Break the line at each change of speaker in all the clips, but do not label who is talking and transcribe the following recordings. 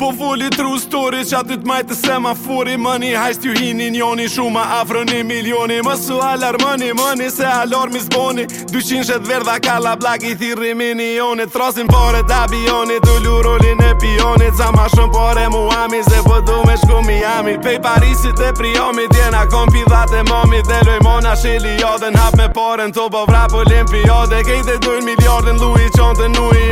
Po voli true story që aty t'maj semafori Mëni hajst ju hinin joni Shuma afro një milioni Mësu alar mëni mëni se alarmi zboni Dushin shet verdha kalla blak i thiri minioni Trasin pare t'abioni Dullu rolin e pionit Zama shumë pare muami Se pëdu po shku Miami jami Pej Parisit dhe priomi Djena kom pithat e momi Dhe loj mona shili jodhen Hap me poren të bo vrap olimpi jodhe Gej dhe dujn miljardin lu i qonë të nu i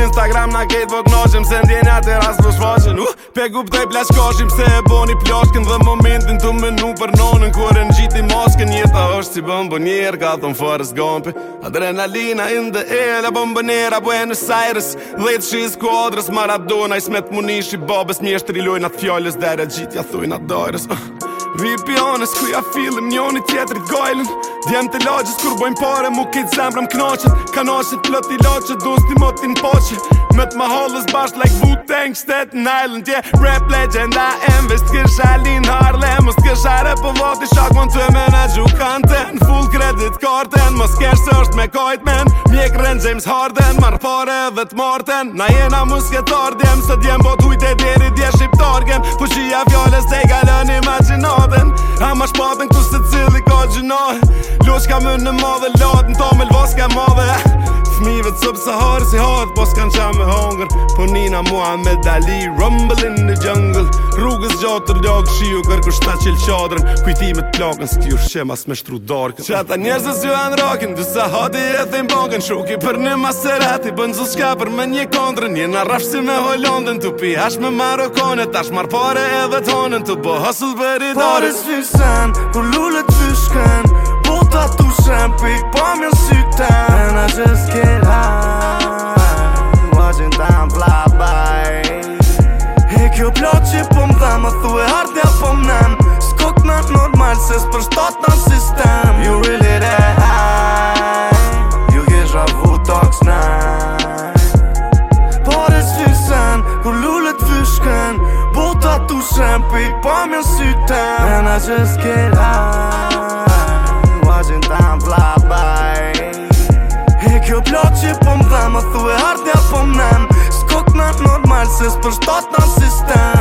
Instagram na gejt vot Se ndjenja të ras vë shfoqen uh, Pe gup të i plashkoshim Se e bon i Dhe momentin të me nuk për nonën Kure në gjitin mosken Jeta është si bëmbo njerë Ka thonë forës gompi Adrenalina in the air La bombonera njerë Abo e në sajrës Let's shiz kodrës Marab Dona i smet munish i babes Mjeshtë riloj në të fjallës dhe Kajra gjitja thujna dojrës uh. Vi pionës ku ja fillim njën i tjetër Djem të lagjës kur bojmë pare mu kejt zemrëm knoqët Ka noqët plët i lagjët dus t'i motin poqët Më t'ma hollës bashk like Wu-Tang, Staten Island yeah. Rap legend, I am vest kërsh Alin Harle Mos kërsh rap o vati shak mon të me në kanten Full credit karten, mos kërsh është me kajt men Mjek rren James Harden, marrë pare dhe t'marten Na jena mos kërsh të ardhjem, së djem bot hujt e djem Ja fjolles te ka lënë i ma gjinatën A ma shpatën kusë të cilë i ka gjinarë Lushka më ndërmadhe, latën ta me lëvaskë e madhe fmive të sëpë sahari si hatë Po s'kan qa me hongër Po nina Muhammed Ali Rumble in the jungle Rrugës gjatër ljokë shiu kërku shta qil qadrën Kujtime të plakën s'ti u shqemas me shtru darkën Qa ta njerëzës ju anë rakin Dysa hati e thejnë bankën Shuki për një maserati Bënë zu s'ka për me një kondrën Një në si me Hollandën Tu pi ash me Marokone Tash marë pare edhe tonën Tu bë
hasull për i darës Pare s'fysen Kur lullet fyshken pa mjën kjo plot që po më dhe më thue ardhja po më nëm Skok në normal ses së shtot në sistem You really re eh. You gisha vu tok s'na Por e s'fysen Kur lullet fyshken Bota tu shem Pi pa më në sytem And I just get high Watching time fly bye E kjo plot që po më dhe më thue ardhja po më nëm falsës për shtot në sistem